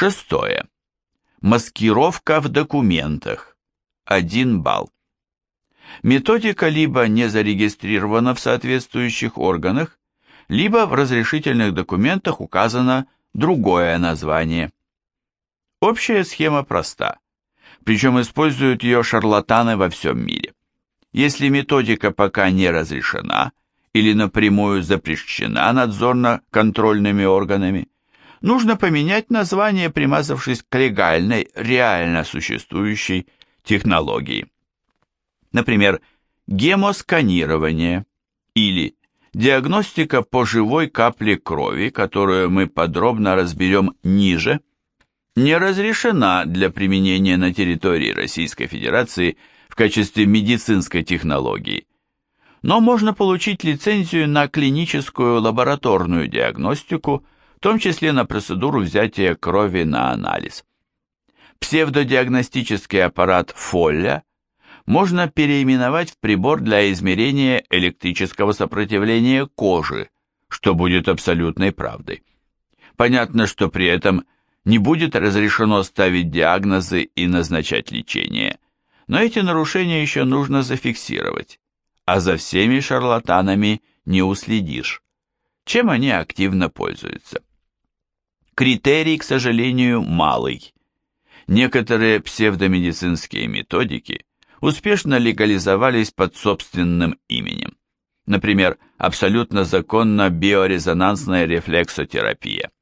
Шестое. Маскировка в документах. 1 балл. Методика либо не зарегистрирована в соответствующих органах, либо в разрешительных документах указано другое название. Общая схема проста, причем используют ее шарлатаны во всем мире. Если методика пока не разрешена или напрямую запрещена надзорно-контрольными органами, нужно поменять название, примазавшись к легальной, реально существующей технологии. Например, гемосканирование или диагностика по живой капле крови, которую мы подробно разберем ниже, не разрешена для применения на территории Российской Федерации в качестве медицинской технологии. Но можно получить лицензию на клиническую лабораторную диагностику, в том числе на процедуру взятия крови на анализ. Псевдодиагностический аппарат Фолля можно переименовать в прибор для измерения электрического сопротивления кожи, что будет абсолютной правдой. Понятно, что при этом не будет разрешено ставить диагнозы и назначать лечение, но эти нарушения еще нужно зафиксировать, а за всеми шарлатанами не уследишь, чем они активно пользуются. Критерий, к сожалению, малый. Некоторые псевдомедицинские методики успешно легализовались под собственным именем. Например, абсолютно законна биорезонансная рефлексотерапия.